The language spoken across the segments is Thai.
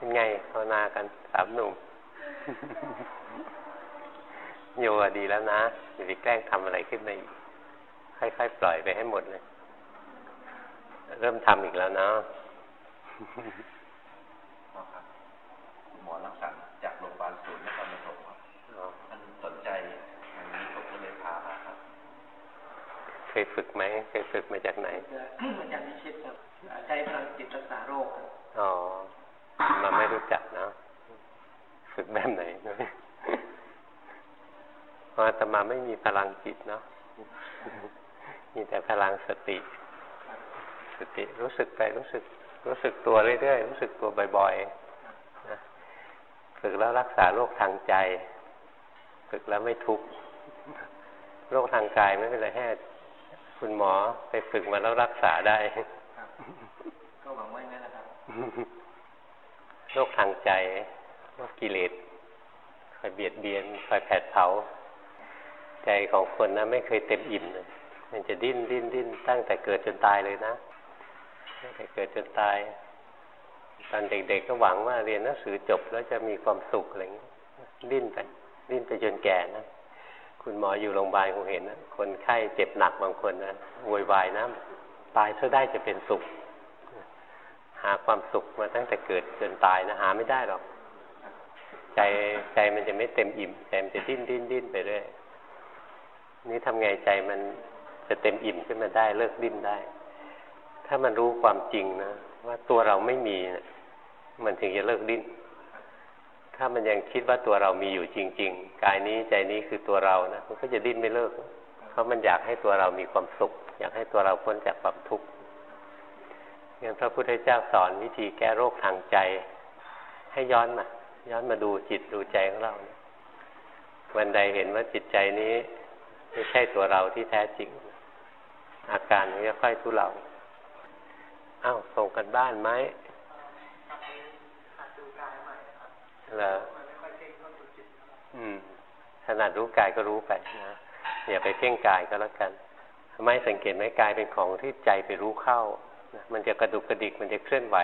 เป็นไงภาวนากันสามหนุ่มโยดีแล้วนะอย่าไปแกล้งทำอะไรขึ้นมาอีกค่อยๆปล่อยไปให้หมดเลย เริ่มทำอีกแล้วเนาะหมอรักษาจากโรงพยาบาลศูนย์นครปฐมครับท่านสนใจอันนี้ผมก็เลยพามาครับ เคยฝึกไหมเคยฝึกมาจากไหน มาจากนิชิตครับใช้พลังจิตรักษาโรคครับอ๋อ มาไม่รู้จักนะฝึกแบบไหนเพอาตมาไม่มีพลังจิตเนาะมีแต่พลังสติ สติรู้สึกไปรู้สึก รู้สึกตัวเรื่อยๆรู้สึกตัวบ่อยๆนะฝึกแล้วรักษาโรคทางใจ ฝึกแล้วไม่ทุกข์โรคทางกายไม่เป็นไรแค่คุณหมอไปฝึกมาแล้วรักษาได้ ก็หวังว่างั้นนะครับ โรคทางใจโรคกิเลสคอยเบียดเบียนคอยแผดเผา ใจของคนนะไม่เคยเต็มอิ่มเลยมันจะดิ้นดิ้นดิ้นตั้งแต่เกิดจนตายเลยนะตั้งแต่เกิดจนตาย ตอนเด็กๆก็หวังว่าเรียนหนังสือจบแล้วจะมีความสุขอะไรอย่างนี้ดิ้นไปดิ้นไปจนแก่นะคุณหมออยู่โรงพยาบาลคงเห็นนะคนไข้เจ็บหนักบางคนนะโวยวายนะตายซะได้จะเป็นสุข หาความสุขมาตั้งแต่เกิดจนตายนะหาไม่ได้หรอก ใจใจมันจะไม่เต็มอิ่มใจมันจะดิ้นดิ้นดิ้นไปเรื่อยนี่ทำไงใจมันจะเต็มอิ่มขึ้นมาได้เลิกดิ้นได้ ถ้ามันรู้ความจริงนะว่าตัวเราไม่มีนะมันถึงจะเลิกดิ้น ถ้ามันยังคิดว่าตัวเรามีอยู่จริง ๆ กายนี้ใจนี้คือตัวเรานะมันก็จะดิ้นไม่เลิก เพราะมันอยากให้ตัวเรามีความสุข อยากให้ตัวเราพ้นจากความทุกข์ งั้นพระพุทธเจ้าสอนวิธีแก้โรคทางใจ ให้ย้อนมา ย้อนมาดูจิตดูใจของเรานะวันใดเห็นว่าจิตใจนี้ ไม่ใช่ตัวเราที่แท้จริง อาการมันจะค่อยทุเลาอ้าวส่งกันบ้านไหมเหรออืมขนาดรู้กายก็รู้ไปนะอย่าไปเพ่งกายก็แล้วกันไม่สังเกตไหมกายเป็นของที่ใจไปรู้เข้านะ มันจะกระดุกกระดิกมันจะเคลื่อนไหว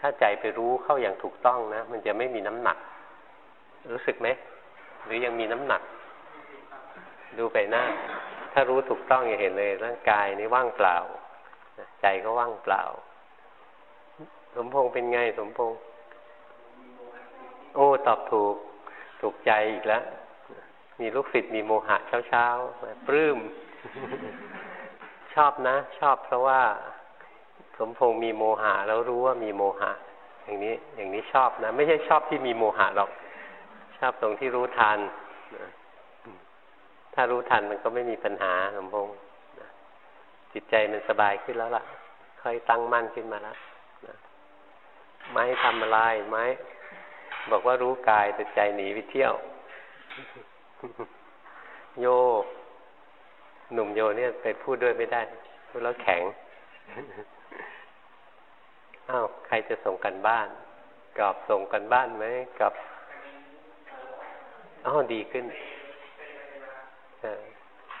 ถ้าใจไปรู้เข้าอย่างถูกต้องนะ มันจะไม่มีน้ำหนัก รู้สึกไหมหรือยังมีน้ำหนัก ดูไปหน้า ถ้ารู้ถูกต้องอย่าเห็นเลยร่างกายนี้ว่างเปล่า ใจก็ว่างเปล่า สมพงษ์เป็นไงสมพงษ์โอ้ ตอบถูก ถูกใจอีกแล้ว มีลูกศิษย์มีโมหะเช้าเช้าปลื้ม ชอบนะ ชอบเพราะว่า สมพงษ์มีโมหะแล้วรู้ว่ามีโมหะ อย่างนี้อย่างนี้ชอบนะ ไม่ใช่ชอบที่มีโมหะหรอก ชอบตรงที่รู้ทันถ้ารู้ทันมันก็ไม่มีปัญหาสมพงษ์จิตใจมันสบายขึ้นแล้วล่ะ ค่อยตั้งมั่นขึ้นมาแล้วไม้ทำอะไรไม้บอกว่ารู้กายแต่ใจหนีไปเที่ยว โยหนุ่มโยเนี่ยไปพูดด้วยไม่ได้พูดแล้วแข็ง อ้าวใครจะส่งกันบ้านกอบส่งกันบ้านไหมกับอ้าวดีขึ้น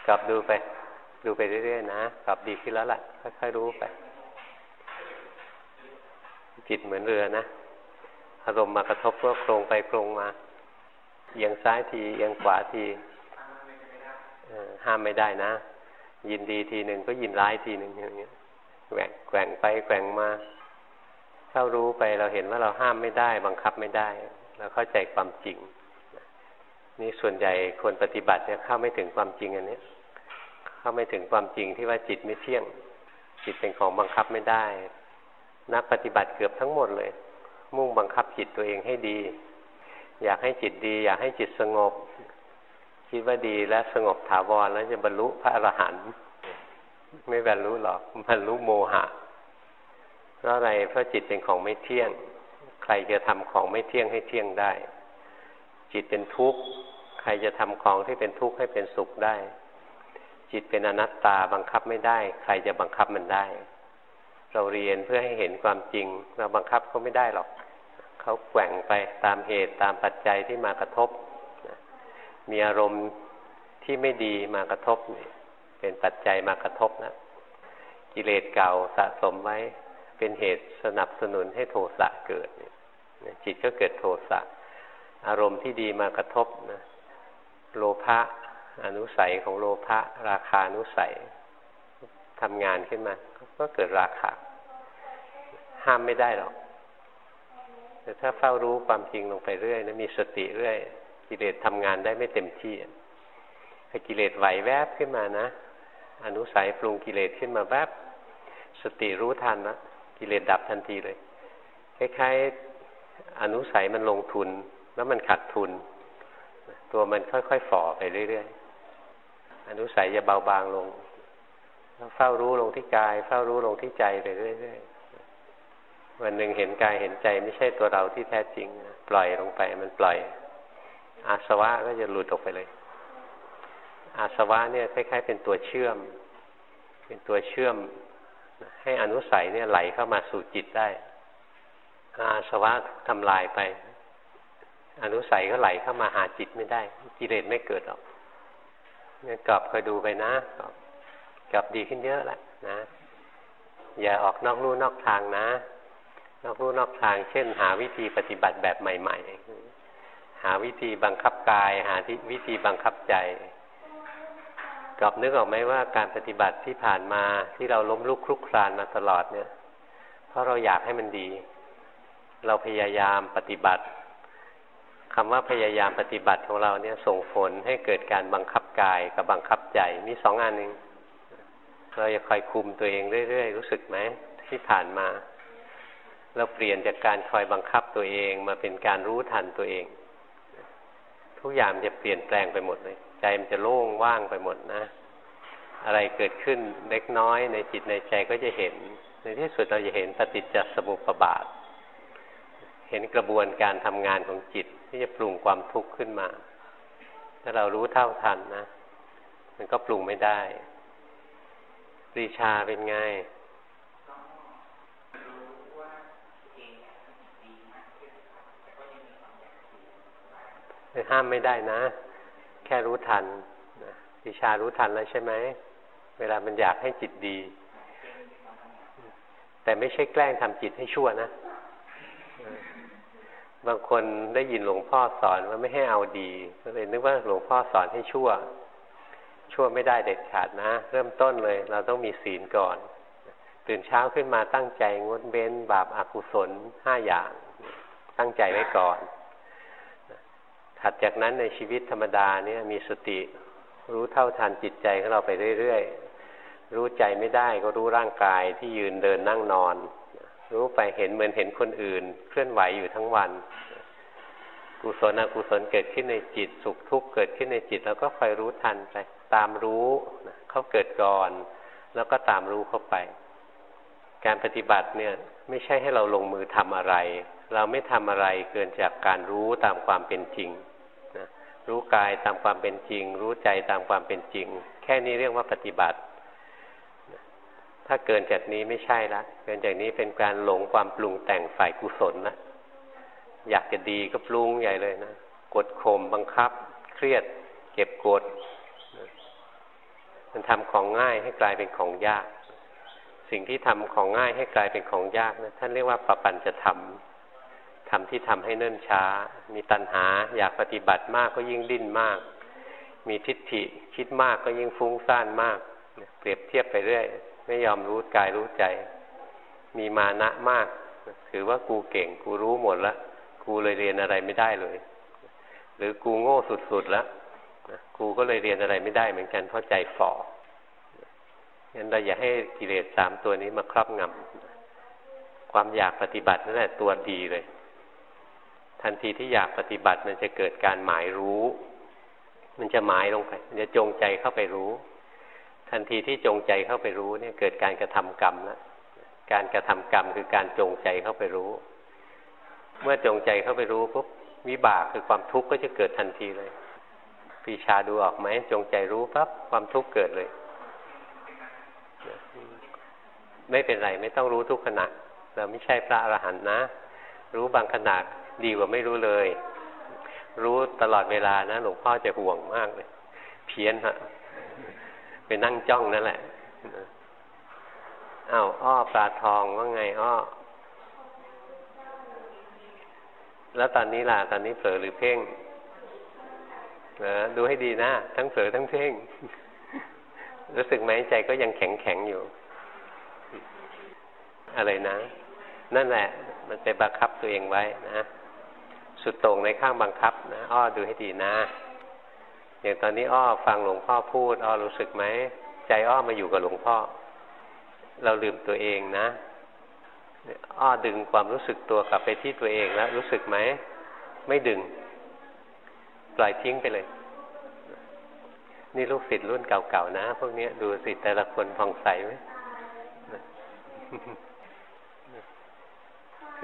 กลับดูไป ดูไปเรื่อยๆนะกลับดีขึ้นแล้วล่ะค่อยๆรู้ไปจิตเหมือนเรือนะอารมณ์มากระทบก็โครงไปโครงมาเอียงซ้ายทีเอียงขวาทีห้ามไม่ได้นะ ยินดีทีหนึ่งก็ยินร้ายทีหนึ่งอย่างเงี้ยแหวกแกว่งไปแกว่งมาารู้ไปเราเห็นว่าเราห้ามไม่ได้ บังคับไม่ได้ เราเข้าใจความจริง นี่ส่วนใหญ่คนปฏิบัติเนี่ยเข้าไม่ถึงความจริงอันนี้เข้าไม่ถึงความจริงที่ว่าจิตไม่เที่ยง จิตเป็นของบังคับไม่ได้ นักปฏิบัติเกือบทั้งหมดเลย มุ่งบังคับจิตตัวเองให้ดี อยากให้จิตดี อยากให้จิตสงบ คิดว่าดีและสงบถาวรแล้วจะบรรลุพระอรหันต์ไม่บรรลุหรอกบรรลุโมหะเพราะ อะไร เพราะจิตเป็นของไม่เที่ยง ใครจะทำของไม่เที่ยงให้เที่ยงได้ จิตเป็นทุกข์ ใครจะทำของที่เป็นทุกข์ให้เป็นสุขได้ จิตเป็นอนัตตาบังคับไม่ได้ ใครจะบังคับมันได้ เราเรียนเพื่อให้เห็นความจริง เราบังคับเขาไม่ได้หรอกเขาแกว่งไปตามเหตุตามปัจจัยที่มากระทบ มีอารมณ์ที่ไม่ดีมากระทบ เป็นปัจจัยมากระทบนะกิเลสเก่าสะสมไว้ เป็นเหตุสนับสนุนให้โทสะเกิดจิตก็เกิดโทสะอารมณ์ที่ดีมากระทบนะโลภะอนุสัยของโลภะราคานุสัยทำงานขึ้นมา ก็เกิดราคะ ห้ามไม่ได้หรอก แต่ถ้าเฝ้ารู้ความจริงลงไปเรื่อยนะมีสติเรื่อย กิเลสทำงานได้ไม่เต็มที่ถ้ากิเลสไหวแวบขึ้นมานะ อนุสัยปรุงกิเลสขึ้นมาแวบสติรู้ทันนะ กิเลสดับทันทีเลย คล้ายๆอนุสัยมันลงทุน แล้วมันขาดทุน ตัวมันค่อยๆฝ่อไปเรื่อยๆอนุสัยจะเบาบางลงเฝ้ารู้ลงที่กาย เฝ้ารู้ลงที่ใจไปเรื่อยๆวันหนึ่งเห็นกายเห็นใจไม่ใช่ตัวเราที่แท้จริง ปล่อยลงไปมันปล่อย อาสวะก็จะหลุดออกไปเลย อาสวะเนี่ยคล้ายๆ เป็นตัวเชื่อม เป็นตัวเชื่อม ให้อนุสัยเนี่ยไหลเข้ามาสู่จิตได้ อาสวะทำลายไป อนุสัยก็ไหลเข้ามาหาจิตไม่ได้ กิเลสไม่เกิดหรอกงั้นกลับคอยดูไปนะกลับกลับดีขึ้นเยอะแหละนะ อย่าออกนอกลู่นอกทางนะ นอกลู่นอกทาง เช่น หาวิธีปฏิบัติแบบใหม่ ๆ หาวิธีบังคับกาย หาวิธีบังคับใจ กลับนึกออกไหมว่าการปฏิบัติที่ผ่านมาที่เราล้มลุกคลุกคลานมาตลอดเนี่ย เพราะเราอยากให้มันดี เราพยายามปฏิบัติคำว่าพยายามปฏิบัติของเราเนี่ยส่งผลให้เกิดการบังคับกายกับบังคับใจมีสองอันหนึ่งเราจะคอยคุมตัวเองเรื่อยๆรู้สึกไหมที่ผ่านมา เราเปลี่ยนจากการคอยบังคับตัวเองมาเป็นการรู้ทันตัวเอง ทุกอย่างจะเปลี่ยนแปลงไปหมดเลย ใจมันจะโล่งว่างไปหมดนะ อะไรเกิดขึ้นเล็กน้อยในจิตในใจก็จะเห็น ในที่สุดเราจะเห็นปฏิจจสมุปบาท เห็นกระบวนการทำงานของจิตที่จะปรุงความทุกข์ขึ้นมา ถ้าเรารู้เท่าทันนะ มันก็ปรุงไม่ได้ปรีชาเป็นไงห้ามไม่ได้นะ แค่รู้ทันปรีชารู้ทันแล้วใช่ไหม เวลามันอยากให้จิตดี แต่ไม่ใช่แกล้งทำจิตให้ชั่วนะ บางคนได้ยินหลวงพ่อสอนว่าไม่ให้เอาดี ก็เลยนึกว่าหลวงพ่อสอนให้ชั่ว ชั่วไม่ได้เด็ดขาดนะ เริ่มต้นเลย เราต้องมีศีลก่อน ตื่นเช้าขึ้นมาตั้งใจงดเว้นบาปอากุศลห้าอย่าง ตั้งใจไว้ก่อน ถัดจากนั้นในชีวิตธรรมดาเนี่ยมีสติ รู้เท่าทันจิตใจของเราไปเรื่อยๆ รู้ใจไม่ได้ก็รู้ร่างกายที่ยืนเดินนั่งนอน รู้ไปเห็นเหมือนเห็นคนอื่น เคลื่อนไหวอยู่ทั้งวัน กุศลอกุศลเกิดขึ้นในจิต สุขทุกข์เกิดขึ้นในจิต แล้วก็คอยรู้ทันไป ตามรู้เขาเกิดก่อน แล้วก็ตามรู้เข้าไป การปฏิบัติเนี่ยไม่ใช่ให้เราลงมือทำอะไร เราไม่ทำอะไรเกินจากการรู้ตามความเป็นจริงนะรู้กายตามความเป็นจริง รู้ใจตามความเป็นจริง แค่นี้เรียกว่าปฏิบัติ ถ้าเกินจากนี้ไม่ใช่ละเกินจากนี้เป็นการหลงความปรุงแต่งฝ่ายกุศลนะอยากจะดีก็ปรุงใหญ่เลยนะกดข่มบังคับ เครียด เก็บกด มันทำของง่ายให้กลายเป็นของยาก สิ่งที่ทำของง่ายให้กลายเป็นของยากนะท่านเรียกว่าปปัญจะทำ ทำที่ทำให้เนิ่นช้า มีตัณหาอยากปฏิบัติมากก็ยิ่งดิ้นมาก มีทิฏฐิคิดมากก็ยิ่งฟุ้งซ่านมาก เปรียบเทียบไปเรื่อย ไม่ยอมรู้กายรู้ใจ มีมานะมาก ถือว่ากูเก่ง กูรู้หมดแล้วกูเลยเรียนอะไรไม่ได้เลย หรือกูโง่สุดๆแล้วครูก็เลยเรียนอะไรไม่ได้เหมือนกันเพราะใจฝ่องั้นเราอย่าให้กิเลสสามตัวนี้มาครอบงำความอยากปฏิบัตินั่นแหละตัวดีเลย ทันทีที่อยากปฏิบัติมันจะเกิดการหมายรู้ มันจะหมายลงไปมันจะจงใจเข้าไปรู้ ทันทีที่จงใจเข้าไปรู้เนี่ยเกิดการกระทำกรรมแล้วการกระทำกรรมคือการจงใจเข้าไปรู้ เมื่อจงใจเข้าไปรู้ปุ๊บวิบากคือความทุกข์ก็จะเกิดทันทีเลยปีชาดูออกไหมจงใจรู้ปั๊บความทุกข์เกิดเลย ไม่เป็นไรไม่ต้องรู้ทุกขณะเราไม่ใช่พระอรหันต์นะ รู้บางขณะ ดีกว่าไม่รู้เลย รู้ตลอดเวลานะหลวงพ่อจะห่วงมากเลย เพี้ยนฮะไปนั่งจ้องนั่นแหละอ้าวอ้อปลาทองว่าไงอ้อแล้วตอนนี้ล่ะตอนนี้เผลอหรือเพ่งนะดูให้ดีนะทั้งเผลอทั้งเพ่ง รู้สึกไหมใจก็ยังแข็งแข็งอยู่ อะไรนะ นั่นแหละ มันไปบังคับตัวเองไว้นะ สุดตรงในข้างบังคับนะอ้อดูให้ดีนะ อย่างตอนนี้อ้อฟังหลวงพ่อพูดอ้อรู้สึกไหมใจอ้อมาอยู่กับหลวงพ่อ เราลืมตัวเองนะ อ้อดึงความรู้สึกตัวกลับไปที่ตัวเองแล้วรู้สึกไหมไม่ดึง ปล่อยทิ้งไปเลย นี่ลูกศิษย์รุ่นเก่าๆนะ พวกนี้ดูสิแต่ละคนผ่องใสไหม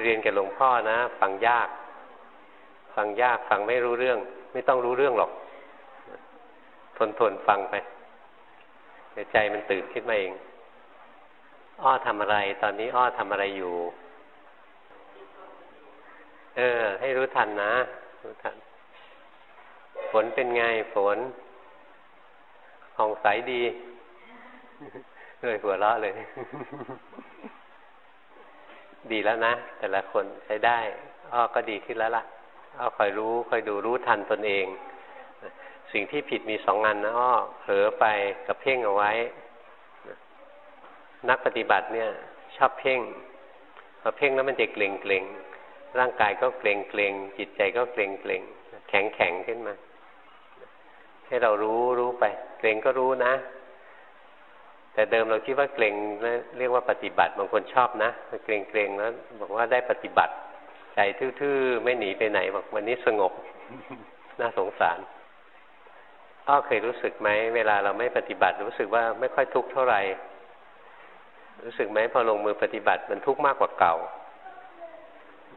เรียนกับหลวงพ่อนะ ฟังยาก ฟังยากฟังไม่รู้เรื่อง ไม่ต้องรู้เรื่องหรอก ทนทนฟังไปเดี๋ยวใจมันตื่นขึ้นมาเอง อ้อทำอะไร ตอนนี้อ้อทำอะไรอยู่ เออ ให้รู้ทันนะ รู้ทัน ฝนเป็นไงฝนของใสดีเลยหัวเราะเลย ดีแล้วนะ แต่ละคนใช้ได้ อ้อก็ดีขึ้นแล้วล่ะ เอ้อคอยรู้คอยดูรู้ทันตนเอง สิ่งที่ผิดมีสองงานนะอ้อเผลอไปกับเพ่งเอาไว้ นักปฏิบัติเนี่ย ชอบเพ่งพอเพ่งแล้วมันจะเกร็งเกร็งร่างกายก็เกร็งเกร็งจิตใจก็เกร็งเกร็งแข็งแข็งขึ้นมา ให้เรารู้รู้ไป เกร็งก็รู้นะ แต่เดิมเราคิดว่าเกร็งเรียกว่าปฏิบัติบางคนชอบนะเกร็งเกร็งแล้วบอกว่าได้ปฏิบัติ ใจทื่อๆ ไม่หนีไปไหนบอกวันนี้สงบ น่าสงสารอ้อเคยรู้สึกไหมเวลาเราไม่ปฏิบัติ รู้สึกว่าไม่ค่อยทุกข์เท่าไหร่ รู้สึกไหมพอลงมือปฏิบัติมันทุกข์มากกว่าเก่า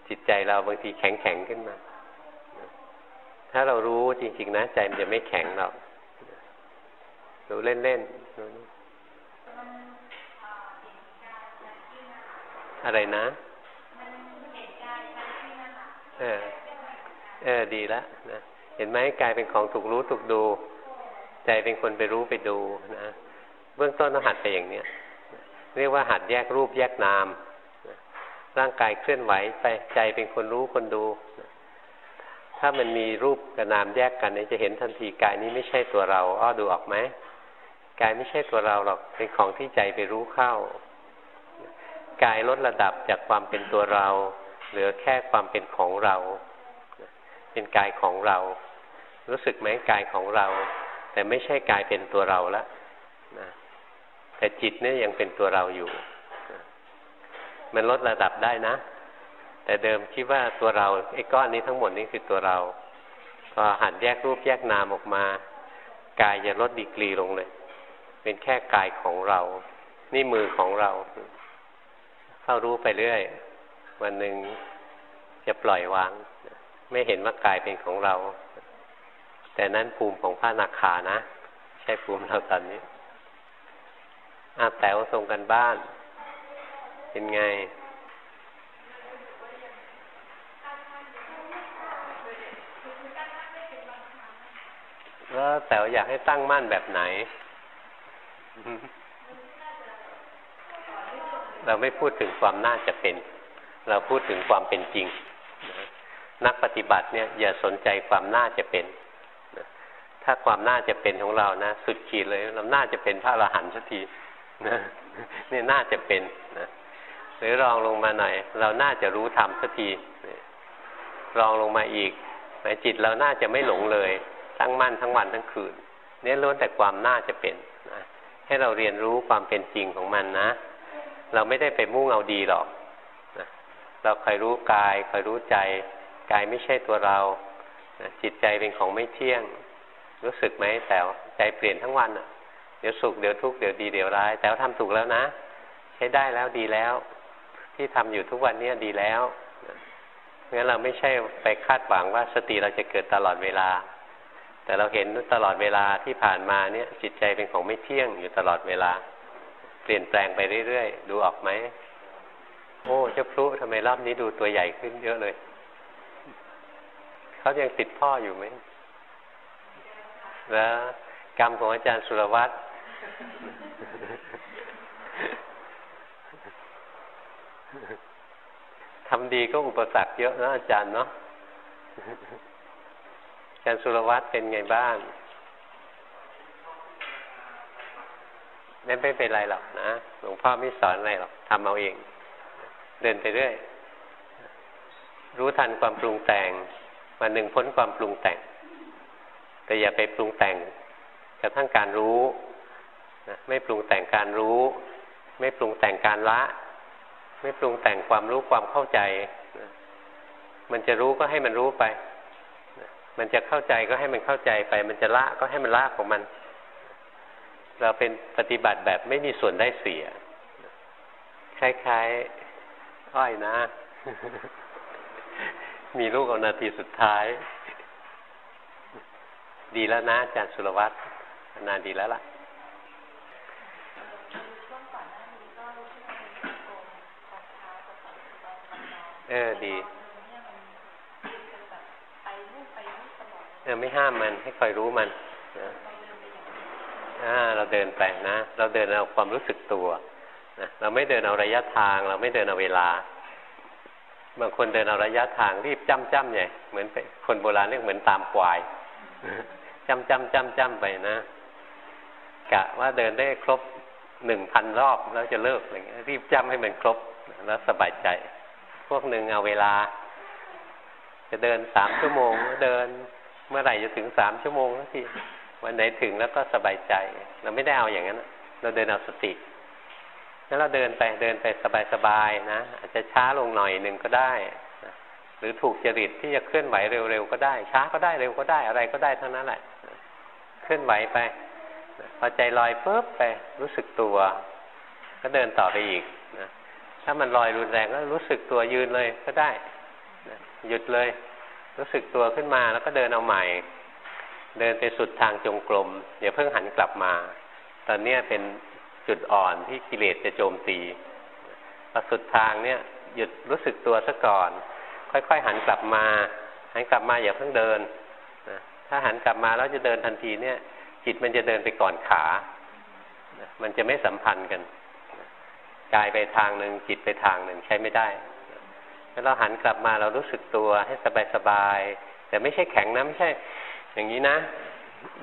จิตใจเราบางทีแข็งแข็งขึ้นมา ถ้าเรารู้จริง ๆ นะใจมันจะไม่แข็งหรอกรู้เล่นๆอะไรนะ เออ เออดีแล้วนะเห็นไหมกายเป็นของถูกรู้ถูกดู ใจเป็นคนไปรู้ไปดูนะเบื้องต้นต้องหัดไปอย่างเนี้ยเรียกว่าหัดแยกรูปแยกนามร่างกายเคลื่อนไหวไปใจเป็นคนรู้คนดู ถ้ามันมีรูปกับนามแยกกันเนี่ยจะเห็นทันทีกายนี้ไม่ใช่ตัวเรา อ้อดูออกไหมกายไม่ใช่ตัวเราหรอกเป็นของที่ใจไปรู้เข้ากายลดระดับจากความเป็นตัวเรา เหลือแค่ความเป็นของเรา เป็นกายของเรา รู้สึกไหมกายของเรา แต่ไม่ใช่กายเป็นตัวเราแล้วนะแต่จิตเนี่ยยังเป็นตัวเราอยู่ มันลดระดับได้นะ แต่เดิมคิดว่าตัวเราไอ้ก้อนนี้ทั้งหมดนี้คือตัวเรา พอหันแยกรูปแยกนามออกมา กายจะลดดีกรีลงเลย เป็นแค่กายของเรา นี่มือของเรา เข้ารู้ไปเรื่อย วันหนึ่งจะปล่อยวาง ไม่เห็นว่ากายเป็นของเรา แต่นั้นภูมิของพระนาคานะ ใช่ภูมิเราตอนนี้อาแต๋วส่งกันบ้าน เป็นไงแล้วแต๋วอยากให้ตั้งมั่นแบบไหน เราไม่พูดถึงความน่าจะเป็น เราพูดถึงความเป็นจริง นักปฏิบัติเนี่ยอย่าสนใจความน่าจะเป็น ถ้าความน่าจะเป็นของเรานะ สุดขีดเลยเราน่าจะเป็นพระอรหันต์สักทีนะนี่น่าจะเป็นนะหรือรองลงมาหน่อย เราน่าจะรู้ธรรมสักทีรองลงมาอีกหมายจิตเราน่าจะไม่หลงเลย ทั้งมั่นทั้งวันทั้งคืนเนี่ยล้วนแต่ความน่าจะเป็นนะให้เราเรียนรู้ความเป็นจริงของมันนะ เราไม่ได้ไปมุ่งเอาดีหรอก เราคอยรู้กายคอยรู้ใจกายไม่ใช่ตัวเราจิตใจเป็นของไม่เที่ยง รู้สึกไหมแต่ใจเปลี่ยนทั้งวันเดี๋ยวสุขเดี๋ยวทุกข์เดี๋ยวดีเดี๋ยวร้ายแต่ว่าทำถูกแล้วนะ ใช้ได้แล้วดีแล้ว ที่ทำอยู่ทุกวันนี้ดีแล้วงั้นเราไม่ใช่ไปคาดหวังว่าสติเราจะเกิดตลอดเวลา แต่เราเห็นตลอดเวลาที่ผ่านมาเนี่ย จิตใจเป็นของไม่เที่ยงอยู่ตลอดเวลา เปลี่ยนแปลงไปเรื่อยๆ ดูออกไหม โอ้เจ้าพลุทำไมรอบนี้ดูตัวใหญ่ขึ้นเยอะเลย เขายังติดพ่ออยู่ไหม แล้วกรรมของอาจารย์สุรวัตรทำดีก็อุปสรรคเยอะนะอาจารย์เนาะกาจารย์สุรวัตรเป็นไงบ้างไม่เป็นไรหรอกนะ หลวงพ่อไม่สอนอะไรหรอกทำเอาเอง เดินไปเรื่อย รู้ทันความปรุงแต่งวันหนึ่งพ้นความปรุงแต่ง แต่อย่าไปปรุงแต่งกระทั่งการรู้นะไม่ปรุงแต่งการรู้ ไม่ปรุงแต่งการละ ไม่ปรุงแต่งความรู้ความเข้าใจนะมันจะรู้ก็ให้มันรู้ไปนะมันจะเข้าใจก็ให้มันเข้าใจไป มันจะละก็ให้มันละของมัน เราเป็นปฏิบัติแบบไม่มีส่วนได้เสียคล้ายๆ อ้อยนะ มีลูกเอานาทีสุดท้าย ดีแล้วนะอาจารย์สุรวัตรนานดีแล้วล่ะเออดี เออไม่ห้ามมันให้คอยรู้มันอ่าเราเดินไปนะ เราเดินเอาความรู้สึกตัว นะเราไม่เดินเอาระยะทาง เราไม่เดินเอาเวลา บางคนเดินเอาระยะทางรีบจ้ำจ้ำใหญ่เหมือนคนโบราณเรียกเหมือนตามควายจ้ำจ้ำจ้ำจ้ำไปนะกะว่าเดินได้ครบหนึ่งพันรอบแล้วจะเลิกอะไรเงี้ยรีบจ้ำให้มันครบแล้วสบายใจ พวกหนึ่งเอาเวลา จะเดินสามชั่วโมงเดินเมื่อไหร่จะถึงสามชั่วโมงนาทีวันไหนถึงแล้วก็สบายใจ เราไม่ได้เอาอย่างนั้น เราเดินเอาสติ แล้วเราเดินไปเดินไปสบายๆนะ อาจจะช้าลงหน่อยหนึ่งก็ได้ หรือถูกจริตที่จะเคลื่อนไหวเร็วๆก็ได้ ช้าก็ได้เร็วก็ได้อะไรก็ได้ทั้งนั้นแหละ เคลื่อนไหวไปพอใจลอยปุ๊บไปรู้สึกตัว ก็เดินต่อไปอีกนะถ้ามันลอยรุนแรงก็รู้สึกตัวยืนเลยก็ได้นะหยุดเลย รู้สึกตัวขึ้นมาแล้วก็เดินเอาใหม่ เดินไปสุดทางจงกรมอย่าเพิ่งหันกลับมา ตอนนี้เป็น จุดอ่อนที่กิเลสจะโจมตีพอสุดทางเนี่ยหยุดรู้สึกตัวซะก่อน ค่อย ๆ หันกลับมา หันกลับมาอย่าเพิ่งเดินนะถ้าหันกลับมาแล้วจะเดินทันทีเนี่ย จิตมันจะเดินไปก่อนขานะมันจะไม่สัมพันธ์กันกายไปทางหนึ่งจิตไปทางหนึ่งใช้ไม่ได้แล้วเราหันกลับมาเรารู้สึกตัวให้สบายๆแต่ไม่ใช่แข็งนะไม่ใช่ อย่างนี้นะ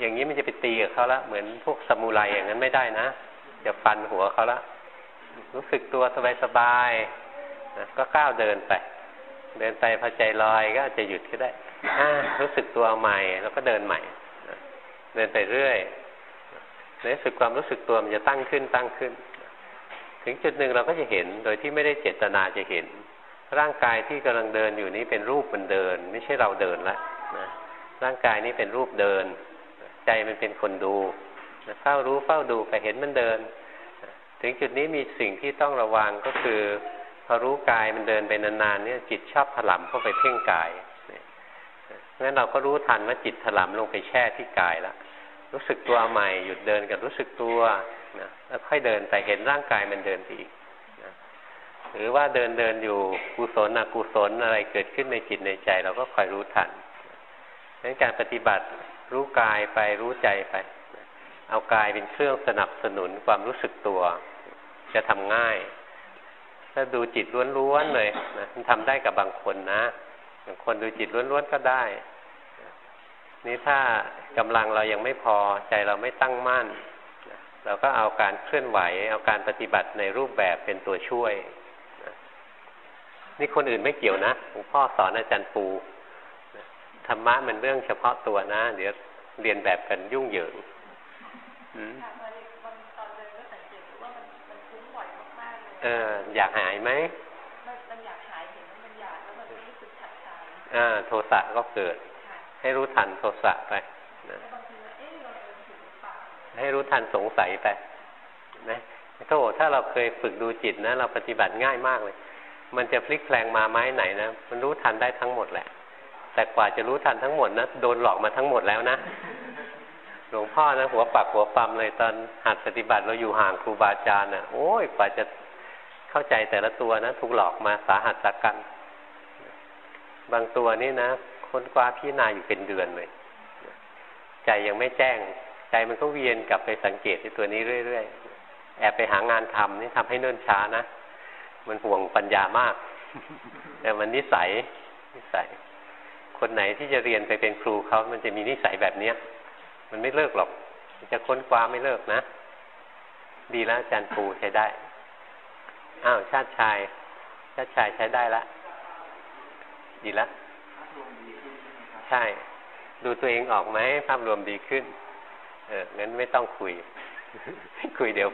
อย่างนี้มันจะไปตีกับเขาละเหมือนพวกสมุไรอย่างนั้นไม่ได้นะ จะฟันหัวเขาละ รู้สึกตัวสบายๆนะก็ก้าวเดินไป เดินไปพอใจลอยก็จะหยุดก็ได้รู้สึกตัวใหม่ แล้วก็เดินใหม่เดินไปเรื่อยในสุดความรู้สึกตัวมันจะตั้งขึ้นตั้งขึ้น ถึงจุดหนึ่งเราก็จะเห็นโดยที่ไม่ได้เจตนาจะเห็น ร่างกายที่กำลังเดินอยู่นี้เป็นรูปมันเดิน ไม่ใช่เราเดินละนะร่างกายนี้เป็นรูปเดิน ใจมันเป็นคนดู เฝ้ารู้เฝ้าดูไปเห็นมันเดิน ถึงจุดนี้มีสิ่งที่ต้องระวังก็คือพอรู้กายมันเดินไปนานๆเนี่ยจิตชอบถลำเข้าไปเพ่งกายงั้นเราก็รู้ทันว่าจิตถลำลงไปแช่ที่กายแล้วรู้สึกตัวใหม่หยุดเดินกับรู้สึกตัวนะแล้วค่อยเดินไปเห็นร่างกายมันเดินไปอีกนะหรือว่าเดินเดินอยู่กุศลอกุศลอะไรเกิดขึ้นในจิตในใจ เราก็คอยรู้ทันดังนั้นการปฏิบัติรู้กายไปรู้ใจไป เอากายเป็นเครื่องสนับสนุนความรู้สึกตัว จะทำง่าย ถ้าดูจิตล้วนๆเลยนะมันทำได้กับบางคนนะบางคนดูจิตล้วนๆก็ได้ นี่ถ้ากำลังเรายังไม่พอใจเราไม่ตั้งมั่นเราก็เอาการเคลื่อนไหว เอาการปฏิบัติในรูปแบบเป็นตัวช่วย นี่คนอื่นไม่เกี่ยวนะหลวงพ่อสอนอาจารย์ปูธรรมะมันเรื่องเฉพาะตัวนะ เดี๋ยวเรียนแบบกันยุ่งเหยิง เอออยากหายไหมมันอยากหายเห็นมันอยากแล้วมันรู้สึกขัดใจอ่าโทสะก็เกิด ให้รู้ทันโทสะไปนะให้รู้ทันสงสัยไปนะถ้าถ้าเราเคยฝึกดูจิตนะ เราปฏิบัติง่ายมากเลย มันจะพลิกแปลงมาไม้ไหนนะ มันรู้ทันได้ทั้งหมดแหละ แต่กว่าจะรู้ทันทั้งหมดนะ โดนหลอกมาทั้งหมดแล้วนะห ลวงพ่อนะหัวปักหัวปั๊มเลยตอนหัดปฏิบัติเราอยู่ห่างครูบาอาจารย์นะโอ้ยกว่าจะเข้าใจแต่ละตัวนะถูกหลอกมาสาหัสสักกัน บางตัวนี่นะค้นคว้าพิจารณาอยู่เป็นเดือนเลยใจยังไม่แจ้ง ใจมันก็เวียนกลับไปสังเกตที่ตัวนี้เรื่อยๆแอบไปหางานทำนี่ทำให้เนิ่นช้านะมันห่วงปัญญามาก แต่มันนิสัยนิสัย คนไหนที่จะเรียนไปเป็นครูเขามันจะมีนิสัยแบบเนี้ย มันไม่เลิกหรอกมันจะค้นคว้าไม่เลิกนะ ดีแล้วอาจารย์ปูใช้ได้ อ้าวชาติชาย ชาติชายใช้ได้ละ ดีแล้วใช่ ดูตัวเองออกไหมภาพรวมดีขึ้น เอองั้นไม่ต้องคุย คุยเดี๋ยว